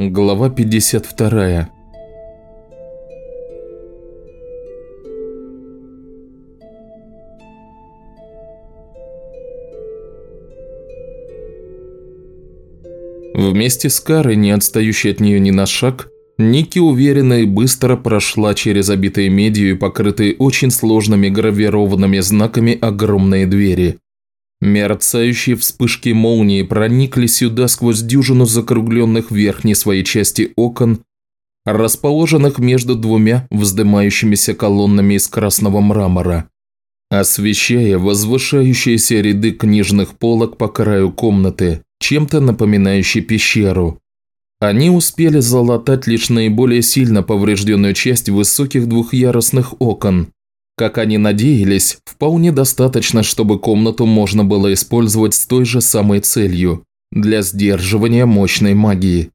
Глава 52 Вместе с Карой, не отстающей от нее ни на шаг, Ники уверенно и быстро прошла через обитые медью и покрытые очень сложными гравированными знаками огромные двери. Мерцающие вспышки молнии проникли сюда сквозь дюжину закругленных верхней своей части окон, расположенных между двумя вздымающимися колоннами из красного мрамора, освещая возвышающиеся ряды книжных полок по краю комнаты, чем-то напоминающей пещеру. Они успели залатать лишь наиболее сильно поврежденную часть высоких двухъярусных окон. Как они надеялись, вполне достаточно, чтобы комнату можно было использовать с той же самой целью – для сдерживания мощной магии.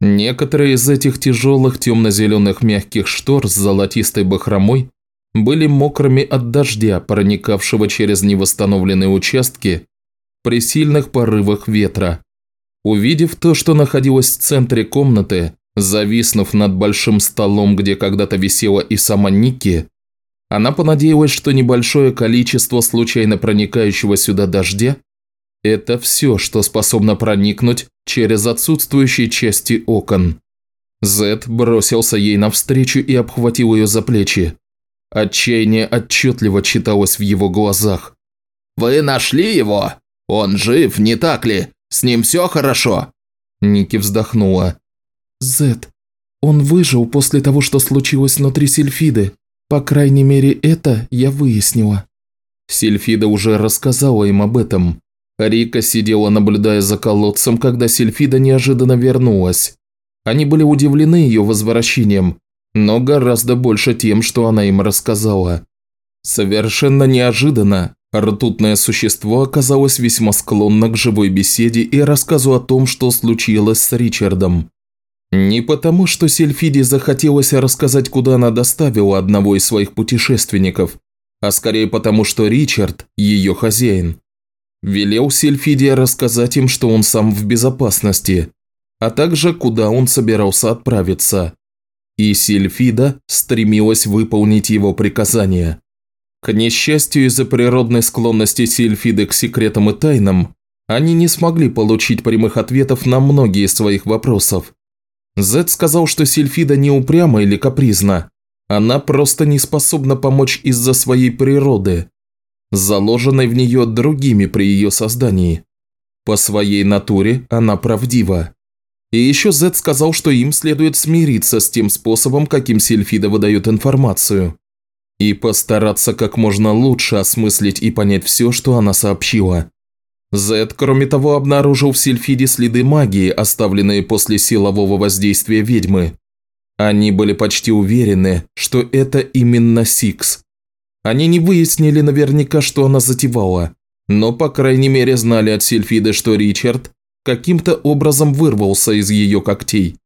Некоторые из этих тяжелых темно-зеленых мягких штор с золотистой бахромой были мокрыми от дождя, проникавшего через невосстановленные участки при сильных порывах ветра. Увидев то, что находилось в центре комнаты, зависнув над большим столом, где когда-то висела и сама Ники, она понадеялась, что небольшое количество случайно проникающего сюда дождя – это все, что способно проникнуть через отсутствующие части окон. Зет бросился ей навстречу и обхватил ее за плечи. Отчаяние отчетливо читалось в его глазах. «Вы нашли его? Он жив, не так ли? С ним все хорошо?» Ники вздохнула. «Зет, он выжил после того, что случилось внутри Сильфиды. По крайней мере, это я выяснила». Сильфида уже рассказала им об этом. Рика сидела, наблюдая за колодцем, когда Сильфида неожиданно вернулась. Они были удивлены ее возвращением, но гораздо больше тем, что она им рассказала. Совершенно неожиданно Ртутное существо оказалось весьма склонно к живой беседе и рассказу о том, что случилось с Ричардом. Не потому, что Сельфиде захотелось рассказать, куда она доставила одного из своих путешественников, а скорее потому, что Ричард – ее хозяин. Велел Сельфиде рассказать им, что он сам в безопасности, а также куда он собирался отправиться. И Сильфида стремилась выполнить его приказание. К несчастью, из-за природной склонности Сильфиды к секретам и тайнам, они не смогли получить прямых ответов на многие из своих вопросов. Зед сказал, что Сильфида не упряма или капризна, она просто не способна помочь из-за своей природы, заложенной в нее другими при ее создании. По своей натуре она правдива. И еще Зед сказал, что им следует смириться с тем способом, каким Сильфида выдает информацию и постараться как можно лучше осмыслить и понять все, что она сообщила. Зед, кроме того, обнаружил в Сильфиде следы магии, оставленные после силового воздействия ведьмы. Они были почти уверены, что это именно Сикс. Они не выяснили наверняка, что она затевала, но по крайней мере знали от Сильфиды, что Ричард каким-то образом вырвался из ее когтей.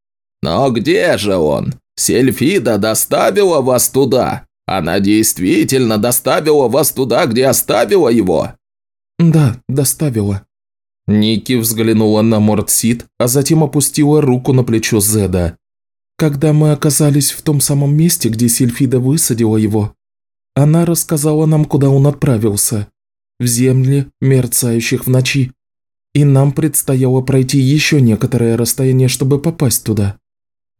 «Но где же он? Сильфида доставила вас туда?» Она действительно доставила вас туда, где оставила его?» «Да, доставила». Ники взглянула на Мортсид, а затем опустила руку на плечо Зеда. «Когда мы оказались в том самом месте, где Сильфида высадила его, она рассказала нам, куда он отправился. В земли, мерцающих в ночи. И нам предстояло пройти еще некоторое расстояние, чтобы попасть туда».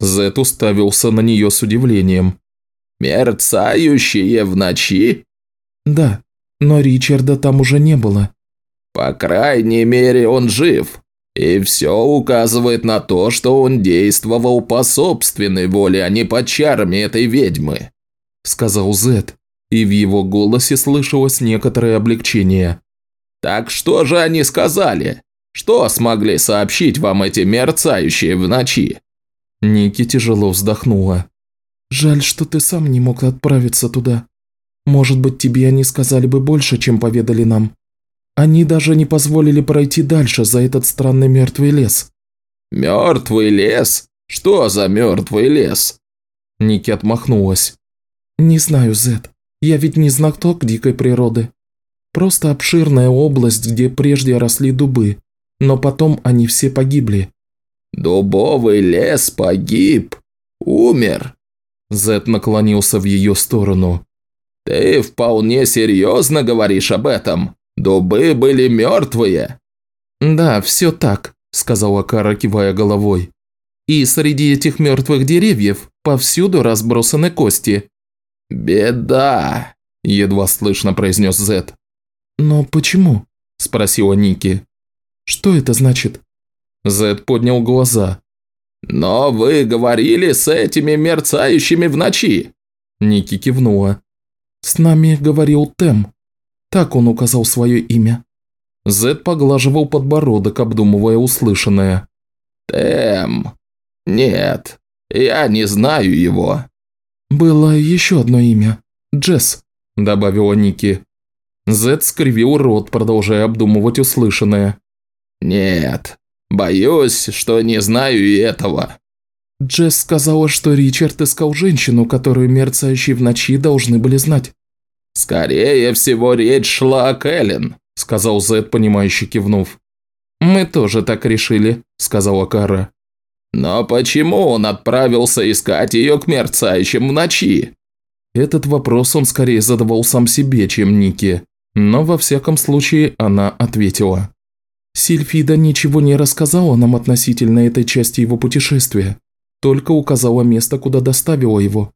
Зед уставился на нее с удивлением. «Мерцающие в ночи?» «Да, но Ричарда там уже не было». «По крайней мере, он жив. И все указывает на то, что он действовал по собственной воле, а не по чарам этой ведьмы», – сказал Зет, и в его голосе слышалось некоторое облегчение. «Так что же они сказали? Что смогли сообщить вам эти мерцающие в ночи?» Ники тяжело вздохнула. Жаль, что ты сам не мог отправиться туда. Может быть, тебе они сказали бы больше, чем поведали нам. Они даже не позволили пройти дальше за этот странный мертвый лес». «Мертвый лес? Что за мертвый лес?» Ники отмахнулась. «Не знаю, Зет. Я ведь не знаток дикой природы. Просто обширная область, где прежде росли дубы, но потом они все погибли. Дубовый лес погиб. Умер. Зет наклонился в ее сторону. «Ты вполне серьезно говоришь об этом? Дубы были мертвые?» «Да, все так», – сказала Кара, кивая головой. «И среди этих мертвых деревьев повсюду разбросаны кости». «Беда», – едва слышно произнес Зет. «Но почему?» – спросила Ники. «Что это значит?» Зет поднял глаза. «Но вы говорили с этими мерцающими в ночи!» Ники кивнула. «С нами говорил Тем. Так он указал свое имя». Зед поглаживал подбородок, обдумывая услышанное. «Тем. Нет, я не знаю его». «Было еще одно имя. Джесс», – добавила Ники. Зед скривил рот, продолжая обдумывать услышанное. «Нет, боюсь, что не знаю и этого». Джесс сказала, что Ричард искал женщину, которую мерцающие в ночи должны были знать. «Скорее всего, речь шла о Кэлен», – сказал Зед, понимающе кивнув. «Мы тоже так решили», – сказала Кара. «Но почему он отправился искать ее к мерцающим в ночи?» Этот вопрос он скорее задавал сам себе, чем Нике, но во всяком случае она ответила. Сильфида ничего не рассказала нам относительно этой части его путешествия, только указала место, куда доставила его.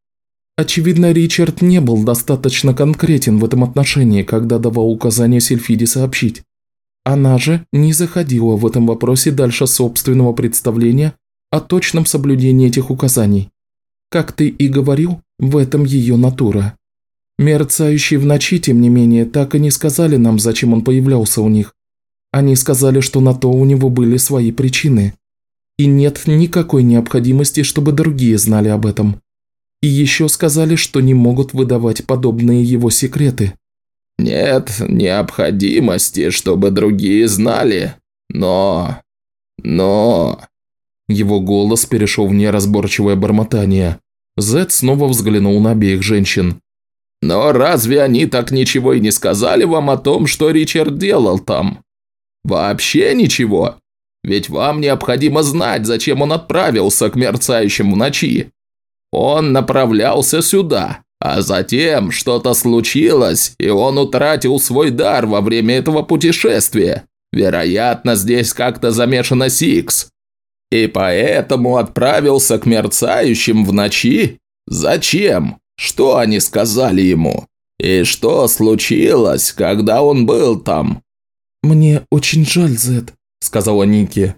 Очевидно, Ричард не был достаточно конкретен в этом отношении, когда давал указания Сильфиде сообщить. Она же не заходила в этом вопросе дальше собственного представления о точном соблюдении этих указаний. Как ты и говорил, в этом ее натура. Мерцающие в ночи, тем не менее, так и не сказали нам, зачем он появлялся у них. Они сказали, что на то у него были свои причины. И нет никакой необходимости, чтобы другие знали об этом. И еще сказали, что не могут выдавать подобные его секреты. «Нет необходимости, чтобы другие знали, но... но...» Его голос перешел в неразборчивое бормотание. Зед снова взглянул на обеих женщин. «Но разве они так ничего и не сказали вам о том, что Ричард делал там? Вообще ничего? Ведь вам необходимо знать, зачем он отправился к мерцающим в ночи. Он направлялся сюда, а затем что-то случилось, и он утратил свой дар во время этого путешествия. Вероятно, здесь как-то замешана Сикс. И поэтому отправился к мерцающим в ночи? Зачем? Что они сказали ему? И что случилось, когда он был там? «Мне очень жаль, Зет», – сказала Ники.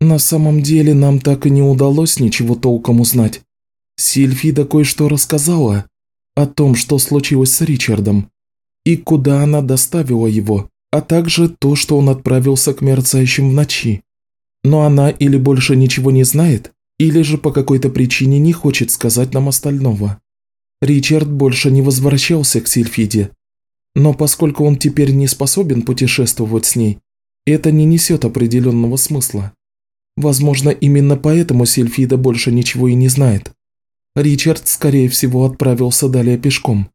«На самом деле нам так и не удалось ничего толком узнать. Сильфида кое-что рассказала о том, что случилось с Ричардом, и куда она доставила его, а также то, что он отправился к мерцающим в ночи. Но она или больше ничего не знает, или же по какой-то причине не хочет сказать нам остального. Ричард больше не возвращался к Сильфиде. Но поскольку он теперь не способен путешествовать с ней, это не несет определенного смысла. Возможно, именно поэтому Сильфида больше ничего и не знает. Ричард, скорее всего, отправился далее пешком.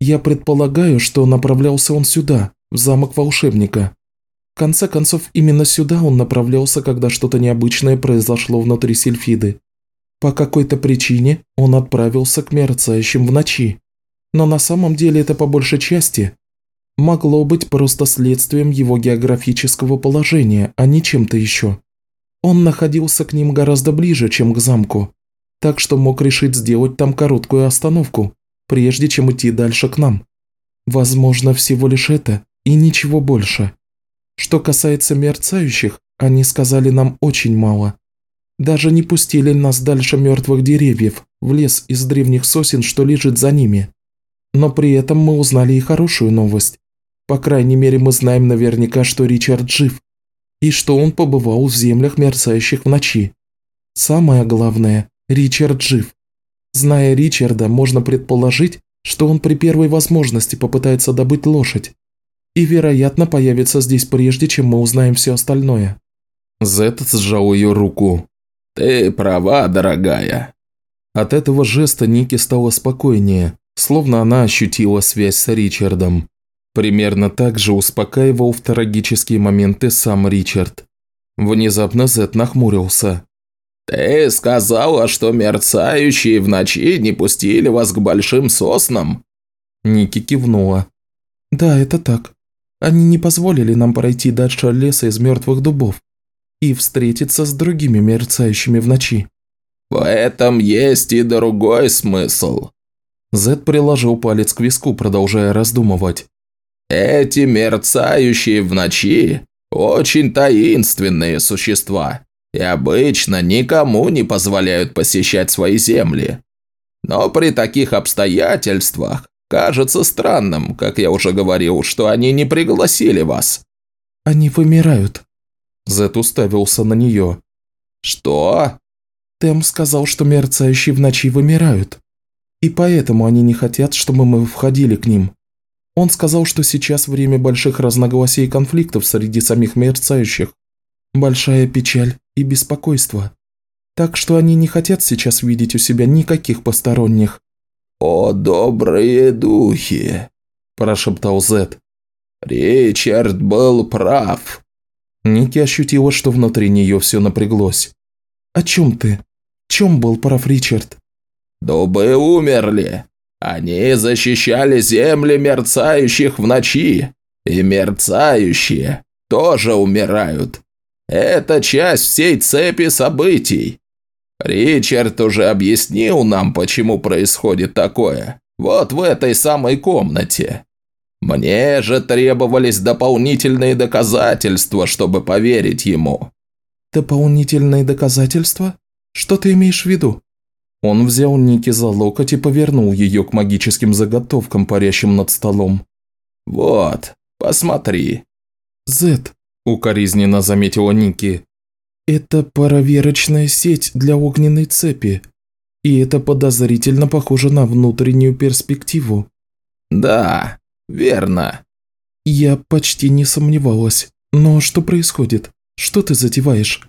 Я предполагаю, что направлялся он сюда, в замок волшебника. В конце концов, именно сюда он направлялся, когда что-то необычное произошло внутри Сильфиды. По какой-то причине он отправился к мерцающим в ночи. Но на самом деле это по большей части могло быть просто следствием его географического положения, а не чем-то еще. Он находился к ним гораздо ближе, чем к замку, так что мог решить сделать там короткую остановку, прежде чем идти дальше к нам. Возможно, всего лишь это и ничего больше. Что касается мерцающих, они сказали нам очень мало. Даже не пустили нас дальше мертвых деревьев, в лес из древних сосен, что лежит за ними. Но при этом мы узнали и хорошую новость. По крайней мере, мы знаем наверняка, что Ричард жив, и что он побывал в землях, мерцающих в ночи. Самое главное, Ричард жив. Зная Ричарда, можно предположить, что он при первой возможности попытается добыть лошадь. И, вероятно, появится здесь прежде, чем мы узнаем все остальное. Зет сжал ее руку. «Ты права, дорогая». От этого жеста Ники стало спокойнее, словно она ощутила связь с Ричардом. Примерно так же успокаивал в трагические моменты сам Ричард. Внезапно Зет нахмурился. Ты сказала, что мерцающие в ночи не пустили вас к большим соснам?» Ники кивнула. «Да, это так. Они не позволили нам пройти дальше леса из мертвых дубов и встретиться с другими мерцающими в ночи». «В этом есть и другой смысл». Зед приложил палец к виску, продолжая раздумывать. «Эти мерцающие в ночи очень таинственные существа и обычно никому не позволяют посещать свои земли. Но при таких обстоятельствах кажется странным, как я уже говорил, что они не пригласили вас». «Они вымирают». Зет уставился на нее. «Что?» Тем сказал, что мерцающие в ночи вымирают. И поэтому они не хотят, чтобы мы входили к ним. Он сказал, что сейчас время больших разногласий и конфликтов среди самих мерцающих. Большая печаль и беспокойство. Так что они не хотят сейчас видеть у себя никаких посторонних. «О, добрые духи!» – прошептал Зет. «Ричард был прав». Ники ощутила, что внутри нее все напряглось. «О чем ты? Чем был прав Ричард?» «Дубы умерли. Они защищали земли мерцающих в ночи. И мерцающие тоже умирают. Это часть всей цепи событий. Ричард уже объяснил нам, почему происходит такое. Вот в этой самой комнате. Мне же требовались дополнительные доказательства, чтобы поверить ему». «Дополнительные доказательства? Что ты имеешь в виду?» Он взял Ники за локоть и повернул ее к магическим заготовкам, парящим над столом. «Вот, посмотри». «Зет», – укоризненно заметила Ники. «Это проверочная сеть для огненной цепи, и это подозрительно похоже на внутреннюю перспективу». «Да, верно». «Я почти не сомневалась. Но что происходит? Что ты затеваешь?»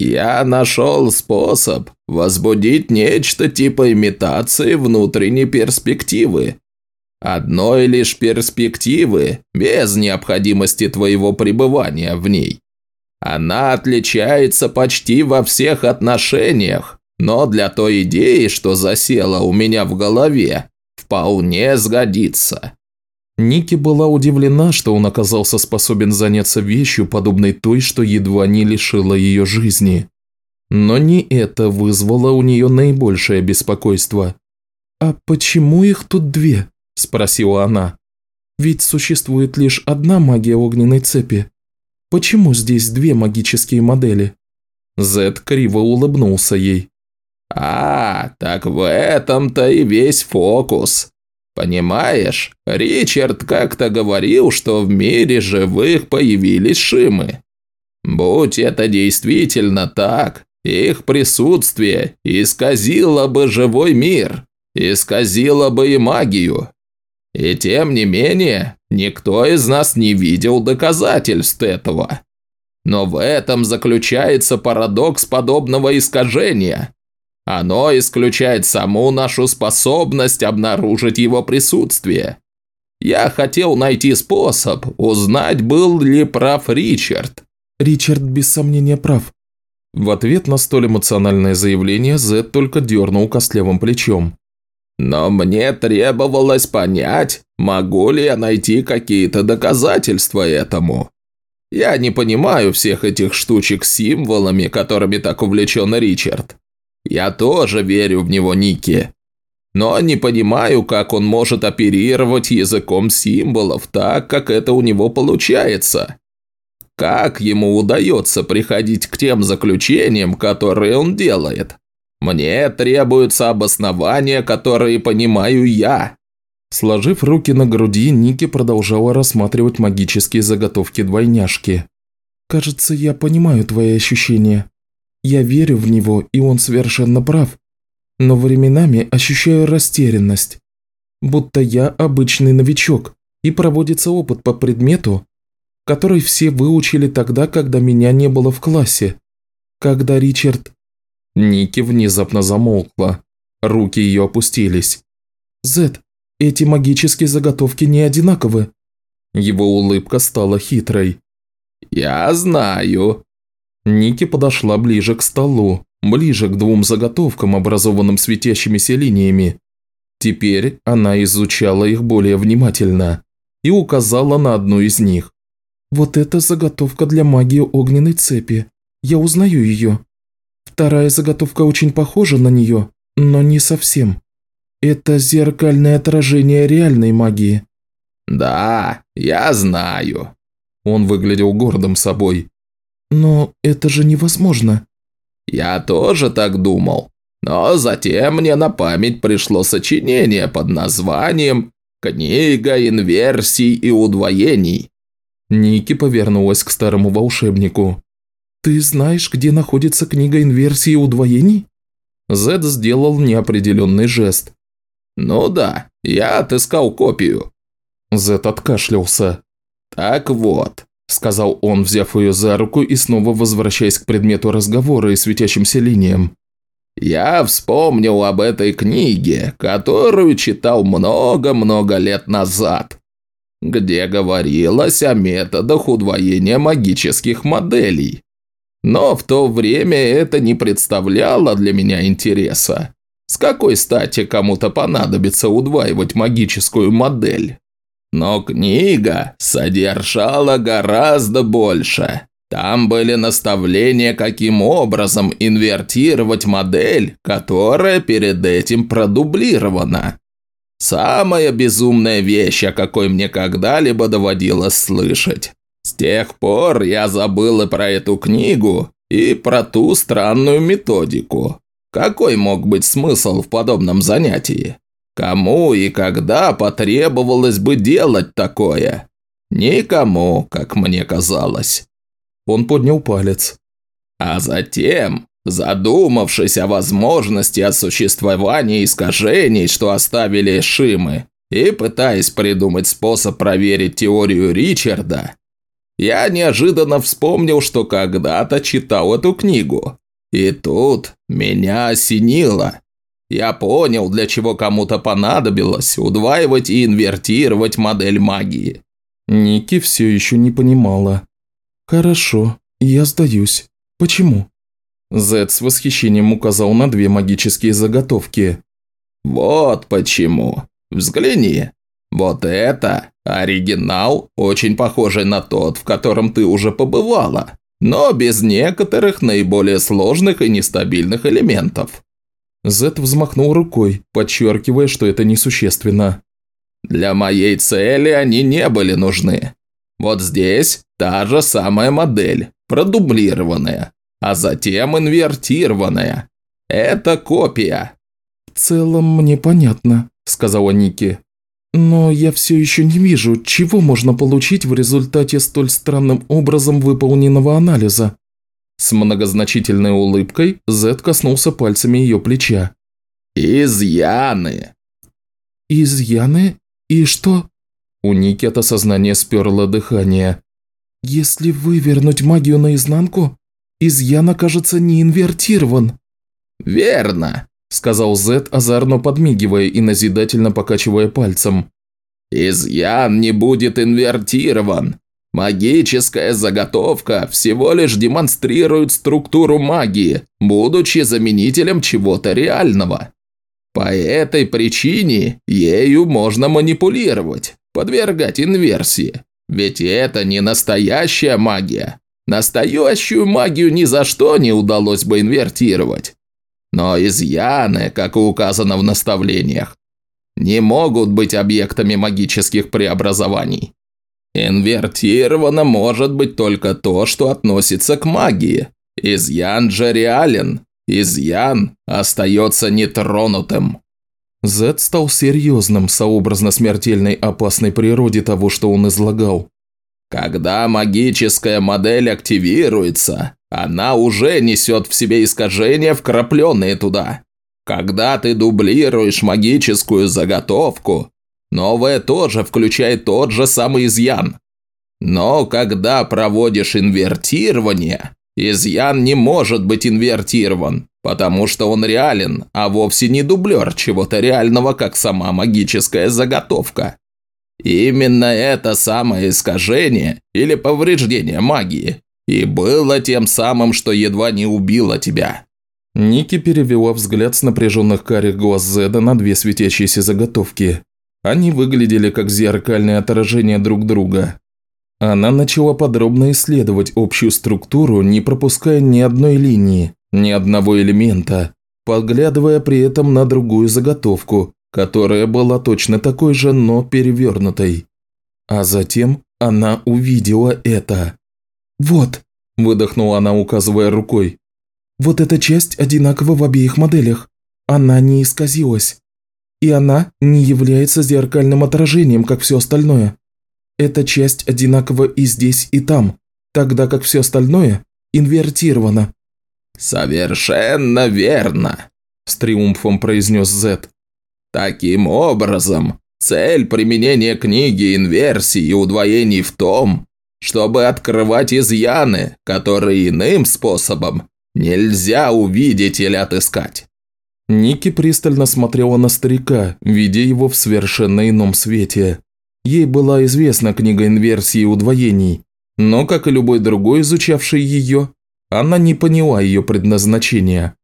«Я нашел способ возбудить нечто типа имитации внутренней перспективы. Одной лишь перспективы, без необходимости твоего пребывания в ней. Она отличается почти во всех отношениях, но для той идеи, что засела у меня в голове, вполне сгодится. Ники была удивлена, что он оказался способен заняться вещью, подобной той, что едва не лишила ее жизни. Но не это вызвало у нее наибольшее беспокойство. «А почему их тут две?» – спросила она. «Ведь существует лишь одна магия огненной цепи. Почему здесь две магические модели?» Зед криво улыбнулся ей. «А, так в этом-то и весь фокус. Понимаешь, Ричард как-то говорил, что в мире живых появились шимы. Будь это действительно так, их присутствие исказило бы живой мир, исказило бы и магию. И тем не менее, никто из нас не видел доказательств этого. Но в этом заключается парадокс подобного искажения. Оно исключает саму нашу способность обнаружить его присутствие. Я хотел найти способ узнать, был ли прав Ричард. Ричард без сомнения прав. В ответ на столь эмоциональное заявление Зед только дернул костлявым плечом. Но мне требовалось понять, могу ли я найти какие-то доказательства этому. Я не понимаю всех этих штучек с символами, которыми так увлечен Ричард. Я тоже верю в него, Ники. Но не понимаю, как он может оперировать языком символов так, как это у него получается. Как ему удается приходить к тем заключениям, которые он делает? Мне требуются обоснования, которые понимаю я. Сложив руки на груди, Ники продолжала рассматривать магические заготовки двойняшки. «Кажется, я понимаю твои ощущения. Я верю в него, и он совершенно прав. Но временами ощущаю растерянность. Будто я обычный новичок, и проводится опыт по предмету, который все выучили тогда, когда меня не было в классе. Когда Ричард... Ники внезапно замолкла. Руки ее опустились. «Зет, эти магические заготовки не одинаковы». Его улыбка стала хитрой. «Я знаю», Ники подошла ближе к столу, ближе к двум заготовкам, образованным светящимися линиями. Теперь она изучала их более внимательно и указала на одну из них. «Вот это заготовка для магии огненной цепи. Я узнаю ее. Вторая заготовка очень похожа на нее, но не совсем. Это зеркальное отражение реальной магии». «Да, я знаю». Он выглядел гордым собой. «Но это же невозможно». «Я тоже так думал. Но затем мне на память пришло сочинение под названием «Книга инверсий и удвоений». Ники повернулась к старому волшебнику. «Ты знаешь, где находится книга инверсий и удвоений?» Зед сделал неопределенный жест. «Ну да, я отыскал копию». Зед откашлялся. «Так вот», – сказал он, взяв ее за руку и снова возвращаясь к предмету разговора и светящимся линиям. Я вспомнил об этой книге, которую читал много-много лет назад, где говорилось о методах удвоения магических моделей. Но в то время это не представляло для меня интереса. С какой стати кому-то понадобится удваивать магическую модель? Но книга содержала гораздо больше. Там были наставления, каким образом инвертировать модель, которая перед этим продублирована. Самая безумная вещь, о какой мне когда-либо доводилось слышать. С тех пор я забыл и про эту книгу, и про ту странную методику. Какой мог быть смысл в подобном занятии? Кому и когда потребовалось бы делать такое? Никому, как мне казалось. Он поднял палец. А затем, задумавшись о возможности осуществования искажений, что оставили Шимы, и пытаясь придумать способ проверить теорию Ричарда, я неожиданно вспомнил, что когда-то читал эту книгу. И тут меня осенило. Я понял, для чего кому-то понадобилось удваивать и инвертировать модель магии. Ники все еще не понимала. «Хорошо, я сдаюсь. Почему?» Зед с восхищением указал на две магические заготовки. «Вот почему. Взгляни. Вот это оригинал, очень похожий на тот, в котором ты уже побывала, но без некоторых наиболее сложных и нестабильных элементов». Зед взмахнул рукой, подчеркивая, что это несущественно. «Для моей цели они не были нужны. Вот здесь та же самая модель, продублированная, а затем инвертированная. Это копия. «В целом мне понятно», – сказала Ники. «Но я все еще не вижу, чего можно получить в результате столь странным образом выполненного анализа». С многозначительной улыбкой Зед коснулся пальцами ее плеча. «Изъяны». «Изъяны? И что?» У Ники от осознания сперло дыхание. «Если вывернуть магию наизнанку, изъян окажется не инвертирован». «Верно», – сказал Зет, озорно подмигивая и назидательно покачивая пальцем. «Изъян не будет инвертирован. Магическая заготовка всего лишь демонстрирует структуру магии, будучи заменителем чего-то реального. По этой причине ею можно манипулировать подвергать инверсии. Ведь это не настоящая магия. Настоящую магию ни за что не удалось бы инвертировать. Но изъяны, как указано в наставлениях, не могут быть объектами магических преобразований. Инвертировано может быть только то, что относится к магии. Изъян же реален. Изъян остается нетронутым. Зед стал серьезным, сообразно смертельной опасной природе того, что он излагал. Когда магическая модель активируется, она уже несет в себе искажения, вкрапленные туда. Когда ты дублируешь магическую заготовку, новая тоже включает тот же самый изъян. Но когда проводишь инвертирование, изъян не может быть инвертирован, Потому что он реален, а вовсе не дублер чего-то реального, как сама магическая заготовка. Именно это самое искажение или повреждение магии и было тем самым, что едва не убило тебя. Ники перевела взгляд с напряженных карих глаз Зеда на две светящиеся заготовки. Они выглядели как зеркальное отражение друг друга. Она начала подробно исследовать общую структуру, не пропуская ни одной линии, ни одного элемента, поглядывая при этом на другую заготовку, которая была точно такой же, но перевернутой. А затем она увидела это. «Вот», – выдохнула она, указывая рукой. «Вот эта часть одинакова в обеих моделях. Она не исказилась. И она не является зеркальным отражением, как все остальное. Эта часть одинакова и здесь, и там, тогда как все остальное инвертировано». «Совершенно верно», – с триумфом произнес Зет. «Таким образом, цель применения книги инверсий и удвоений в том, чтобы открывать изъяны, которые иным способом нельзя увидеть или отыскать». Ники пристально смотрела на старика, видя его в совершенно ином свете. Ей была известна книга инверсии и удвоений, но, как и любой другой, изучавший ее, она не поняла ее предназначения.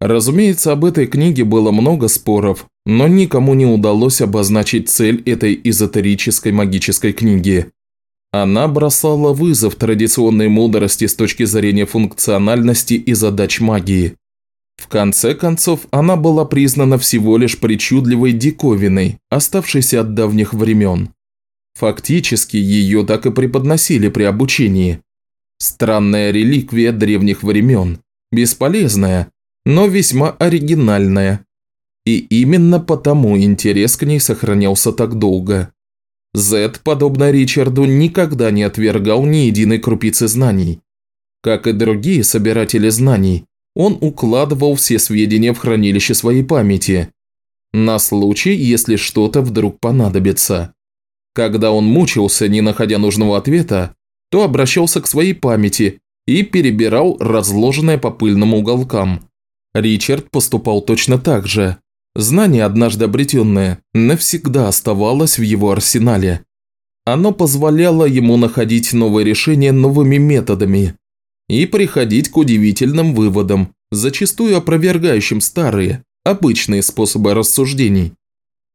Разумеется, об этой книге было много споров, но никому не удалось обозначить цель этой эзотерической магической книги. Она бросала вызов традиционной мудрости с точки зрения функциональности и задач магии. В конце концов, она была признана всего лишь причудливой диковиной, оставшейся от давних времен. Фактически, ее так и преподносили при обучении. Странная реликвия древних времен, бесполезная, но весьма оригинальная. И именно потому интерес к ней сохранялся так долго. Зед, подобно Ричарду, никогда не отвергал ни единой крупицы знаний. Как и другие собиратели знаний, он укладывал все сведения в хранилище своей памяти, на случай, если что-то вдруг понадобится. Когда он мучился, не находя нужного ответа, то обращался к своей памяти и перебирал разложенное по пыльным уголкам. Ричард поступал точно так же. Знание, однажды обретенное, навсегда оставалось в его арсенале. Оно позволяло ему находить новые решения новыми методами и приходить к удивительным выводам, зачастую опровергающим старые, обычные способы рассуждений.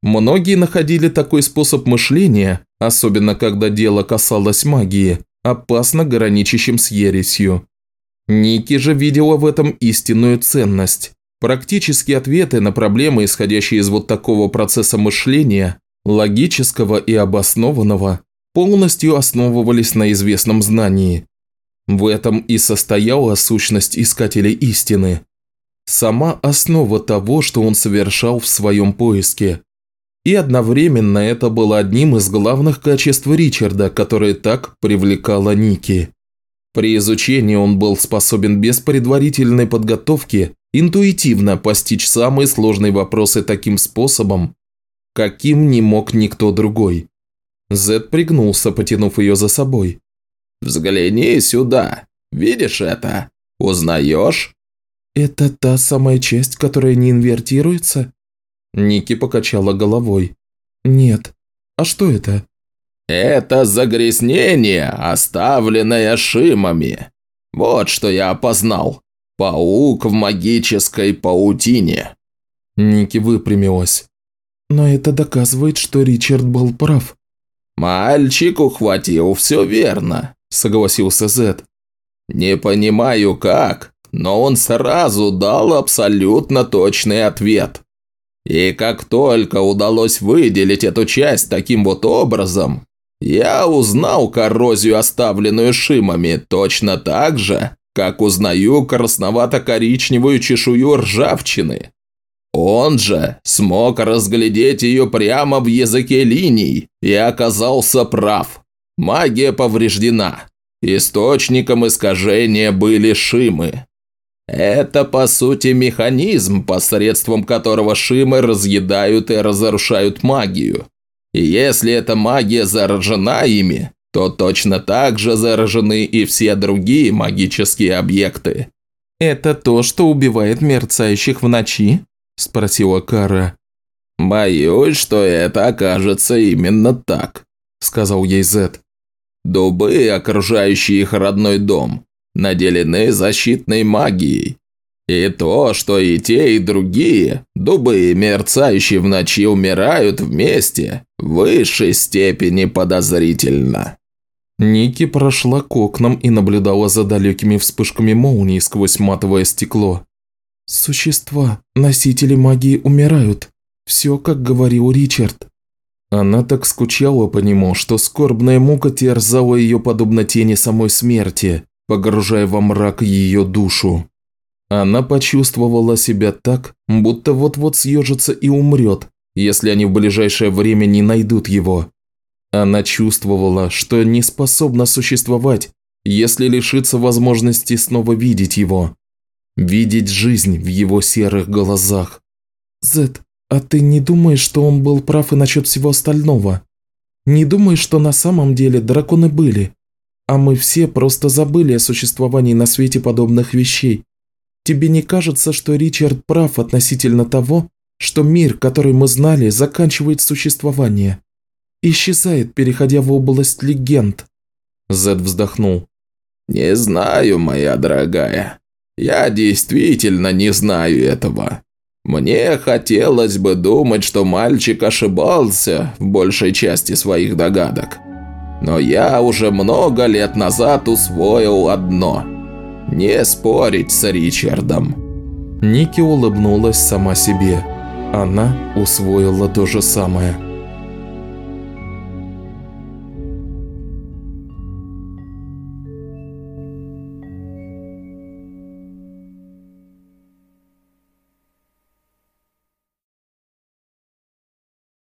Многие находили такой способ мышления, особенно когда дело касалось магии, опасно граничащим с ересью. Ники же видела в этом истинную ценность. Практические ответы на проблемы, исходящие из вот такого процесса мышления, логического и обоснованного, полностью основывались на известном знании. В этом и состояла сущность искателя истины. Сама основа того, что он совершал в своем поиске. И одновременно это было одним из главных качеств Ричарда, которое так привлекало Ники. При изучении он был способен без предварительной подготовки интуитивно постичь самые сложные вопросы таким способом, каким не мог никто другой. Зед пригнулся, потянув ее за собой. «Взгляни сюда. Видишь это? Узнаешь?» «Это та самая часть, которая не инвертируется?» Ники покачала головой. «Нет. А что это?» «Это загрязнение, оставленное шимами. Вот что я опознал. Паук в магической паутине». Ники выпрямилась. «Но это доказывает, что Ричард был прав». «Мальчик ухватил все верно», – согласился Зет. «Не понимаю как, но он сразу дал абсолютно точный ответ. И как только удалось выделить эту часть таким вот образом, я узнал коррозию, оставленную шимами, точно так же, как узнаю красновато-коричневую чешую ржавчины. Он же смог разглядеть ее прямо в языке линий и оказался прав. Магия повреждена. Источником искажения были шимы. Это, по сути, механизм, посредством которого шимы разъедают и разрушают магию. И если эта магия заражена ими, то точно так же заражены и все другие магические объекты. «Это то, что убивает мерцающих в ночи?» – спросила Кара. «Боюсь, что это окажется именно так», – сказал ей Зет. «Дубы, окружающие их родной дом, наделены защитной магией. И то, что и те, и другие, дубы, мерцающие в ночи, умирают вместе, в высшей степени подозрительно. Ники прошла к окнам и наблюдала за далекими вспышками молний сквозь матовое стекло. «Существа, носители магии умирают. Все, как говорил Ричард». Она так скучала по нему, что скорбная мука терзала ее подобно тени самой смерти, погружая во мрак ее душу. Она почувствовала себя так, будто вот-вот съежится и умрет, если они в ближайшее время не найдут его. Она чувствовала, что не способна существовать, если лишится возможности снова видеть его. Видеть жизнь в его серых глазах. «Зет, а ты не думаешь, что он был прав и насчет всего остального? Не думаешь, что на самом деле драконы были, а мы все просто забыли о существовании на свете подобных вещей?» Тебе не кажется, что Ричард прав относительно того, что мир, который мы знали, заканчивает существование? Исчезает, переходя в область легенд?» Зед вздохнул. «Не знаю, моя дорогая. Я действительно не знаю этого. Мне хотелось бы думать, что мальчик ошибался в большей части своих догадок. Но я уже много лет назад усвоил одно – не спорить с Ричардом». Ники улыбнулась сама себе. Она усвоила то же самое.